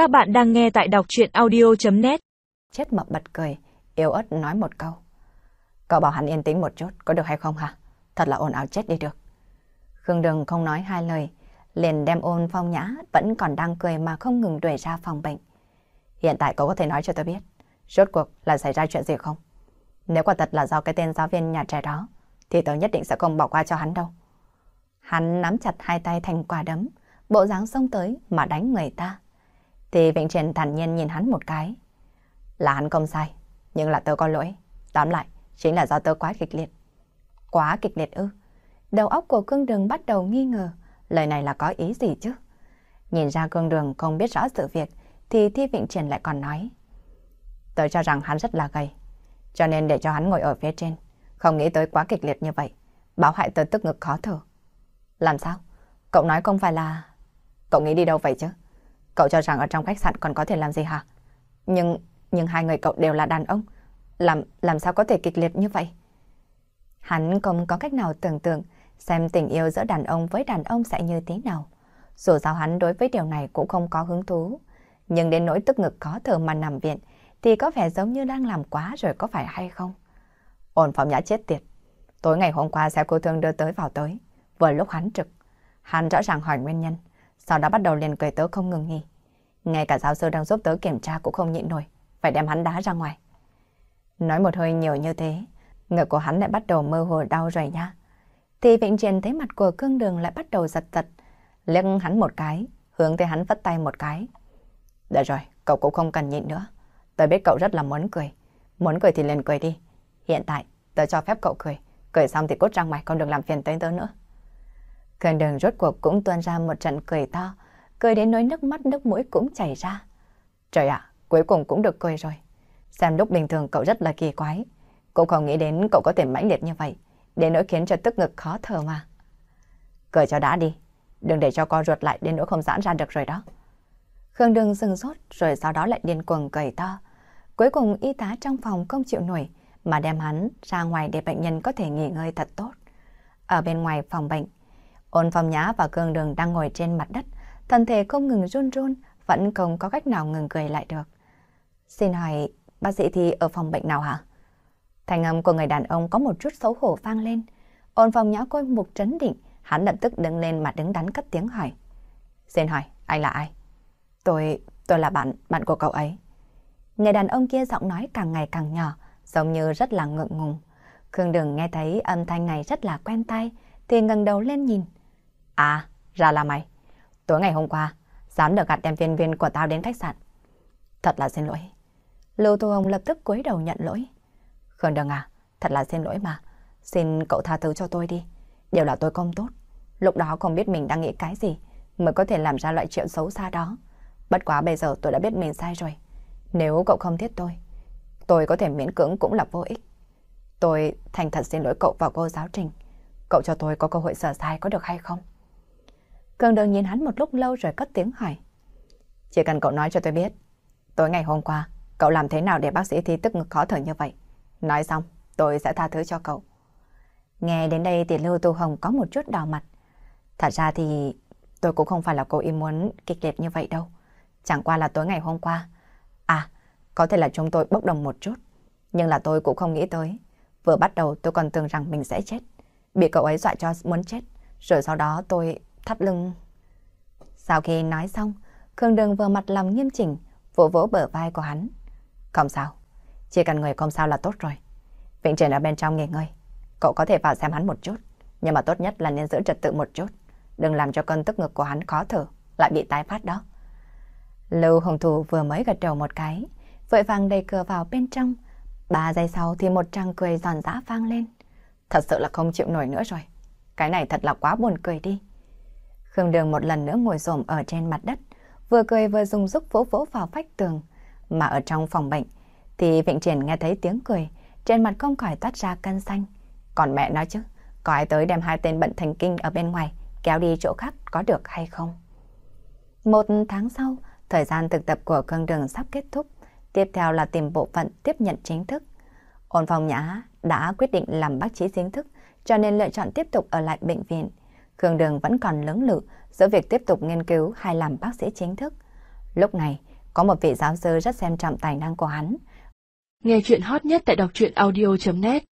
Các bạn đang nghe tại đọc chuyện audio.net Chết mập bật cười, yếu ớt nói một câu. Cậu bảo hắn yên tĩnh một chút, có được hay không hả? Thật là ồn ào chết đi được. Khương Đường không nói hai lời, liền đem ôn phong nhã vẫn còn đang cười mà không ngừng đuổi ra phòng bệnh. Hiện tại cậu có thể nói cho tôi biết, rốt cuộc là xảy ra chuyện gì không? Nếu quả thật là do cái tên giáo viên nhà trẻ đó, thì tôi nhất định sẽ không bỏ qua cho hắn đâu. Hắn nắm chặt hai tay thành quả đấm, bộ dáng xông tới mà đánh người ta. Thì Vịnh Trần thản nhiên nhìn hắn một cái. Là hắn không sai, nhưng là tớ có lỗi. Tóm lại, chính là do tớ quá kịch liệt. Quá kịch liệt ư? Đầu óc của cương đường bắt đầu nghi ngờ, lời này là có ý gì chứ? Nhìn ra cương đường không biết rõ sự việc, thì Thi Vịnh Trần lại còn nói. Tớ cho rằng hắn rất là gầy, cho nên để cho hắn ngồi ở phía trên. Không nghĩ tới quá kịch liệt như vậy, báo hại tớ tức ngực khó thở. Làm sao? Cậu nói không phải là... Cậu nghĩ đi đâu vậy chứ? Cậu cho rằng ở trong khách sạn còn có thể làm gì hả? Nhưng, nhưng hai người cậu đều là đàn ông. Làm, làm sao có thể kịch liệt như vậy? Hắn không có cách nào tưởng tượng xem tình yêu giữa đàn ông với đàn ông sẽ như thế nào. Dù sao hắn đối với điều này cũng không có hứng thú. Nhưng đến nỗi tức ngực khó thở mà nằm viện thì có vẻ giống như đang làm quá rồi có phải hay không? Ổn phòng nhã chết tiệt. Tối ngày hôm qua xe cô thương đưa tới vào tới. Vừa lúc hắn trực. Hắn rõ ràng hỏi nguyên nhân. Sau đó bắt đầu liền cười tớ không ngừng nghỉ. Ngay cả giáo sư đang giúp tớ kiểm tra cũng không nhịn nổi. Phải đem hắn đá ra ngoài. Nói một hơi nhiều như thế. Ngực của hắn lại bắt đầu mơ hồ đau rồi nha. Thì Vịnh Triền thấy mặt của cương đường lại bắt đầu giật giật. Liếc hắn một cái. Hướng tới hắn vất tay một cái. Được rồi, cậu cũng không cần nhịn nữa. Tớ biết cậu rất là muốn cười. Muốn cười thì liền cười đi. Hiện tại, tớ cho phép cậu cười. Cười xong thì cút ra ngoài, không được làm phiền tới tớ nữa. Cương đường rốt cuộc cũng tuôn ra một trận cười to, cười đến nỗi nước mắt nước mũi cũng chảy ra. Trời ạ, cuối cùng cũng được cười rồi. Xem lúc bình thường cậu rất là kỳ quái. Cũng không nghĩ đến cậu có thể mãnh liệt như vậy, đến nỗi khiến cho tức ngực khó thở mà. Cười cho đã đi, đừng để cho co ruột lại đến nỗi không giãn ra được rồi đó. Khương Đường dừng rốt rồi sau đó lại điên cuồng cười to. Cuối cùng y tá trong phòng không chịu nổi mà đem hắn ra ngoài để bệnh nhân có thể nghỉ ngơi thật tốt. Ở bên ngoài phòng bệnh, Ôn phòng Nhã và Khương Đường đang ngồi trên mặt đất, thân thể không ngừng run run, vẫn không có cách nào ngừng cười lại được. Xin hỏi, bác sĩ thì ở phòng bệnh nào hả? Thành âm của người đàn ông có một chút xấu hổ vang lên. Ôn phòng Nhã coi mục trấn định, hắn lập tức đứng lên mà đứng đắn cất tiếng hỏi. Xin hỏi, anh là ai? Tôi, tôi là bạn, bạn của cậu ấy. Người đàn ông kia giọng nói càng ngày càng nhỏ, giống như rất là ngượng ngùng. Khương Đường nghe thấy âm thanh này rất là quen tai, thì ngẩng đầu lên nhìn. À, ra là mày. Tối ngày hôm qua, dám được gạt đem viên viên của tao đến khách sạn. Thật là xin lỗi. Lưu Thu Hồng lập tức cúi đầu nhận lỗi. Khương Đường à, thật là xin lỗi mà. Xin cậu tha thứ cho tôi đi. Đều là tôi không tốt. Lúc đó không biết mình đang nghĩ cái gì mới có thể làm ra loại chuyện xấu xa đó. Bất quá bây giờ tôi đã biết mình sai rồi. Nếu cậu không thiết tôi, tôi có thể miễn cưỡng cũng là vô ích. Tôi thành thật xin lỗi cậu và cô giáo trình. Cậu cho tôi có cơ hội sửa sai có được hay không? Cường đường nhìn hắn một lúc lâu rồi cất tiếng hỏi. Chỉ cần cậu nói cho tôi biết, tối ngày hôm qua, cậu làm thế nào để bác sĩ thi tức ngực khó thở như vậy? Nói xong, tôi sẽ tha thứ cho cậu. Nghe đến đây thì Lưu Tu Hồng có một chút đỏ mặt. Thật ra thì tôi cũng không phải là cố ý muốn kịch liệt như vậy đâu. Chẳng qua là tối ngày hôm qua. À, có thể là chúng tôi bốc đồng một chút. Nhưng là tôi cũng không nghĩ tới. Vừa bắt đầu tôi còn tưởng rằng mình sẽ chết. Bị cậu ấy dọa cho muốn chết. Rồi sau đó tôi thắt lưng. Sau khi nói xong, Khương Đường vừa mặt lòng nghiêm chỉnh, vỗ vỗ bờ vai của hắn. Không sao, chỉ cần người không sao là tốt rồi. Vịnh Trần ở bên trong nghỉ ngơi. Cậu có thể vào xem hắn một chút, nhưng mà tốt nhất là nên giữ trật tự một chút. Đừng làm cho cơn tức ngực của hắn khó thở, lại bị tái phát đó. Lưu Hồng Thù vừa mới gật đầu một cái, vội vàng đẩy cửa vào bên trong. Ba giây sau thì một tràng cười giòn giã vang lên. Thật sự là không chịu nổi nữa rồi. Cái này thật là quá buồn cười đi. Khương Đường một lần nữa ngồi xổm ở trên mặt đất, vừa cười vừa dùng giúp vỗ vỗ vào vách tường. Mà ở trong phòng bệnh, thì Vịnh Triển nghe thấy tiếng cười, trên mặt không khỏi toát ra cân xanh. Còn mẹ nói chứ, có ai tới đem hai tên bệnh thần kinh ở bên ngoài, kéo đi chỗ khác có được hay không? Một tháng sau, thời gian thực tập của Khương Đường sắp kết thúc, tiếp theo là tìm bộ phận tiếp nhận chính thức. Ôn phòng nhã đã quyết định làm bác sĩ chính thức, cho nên lựa chọn tiếp tục ở lại bệnh viện. Khương Đường vẫn còn lưỡng lự giữa việc tiếp tục nghiên cứu hay làm bác sĩ chính thức. Lúc này, có một vị giáo sư rất xem trọng tài năng của hắn. Nghe chuyện hot nhất tại đọc truyện audio.net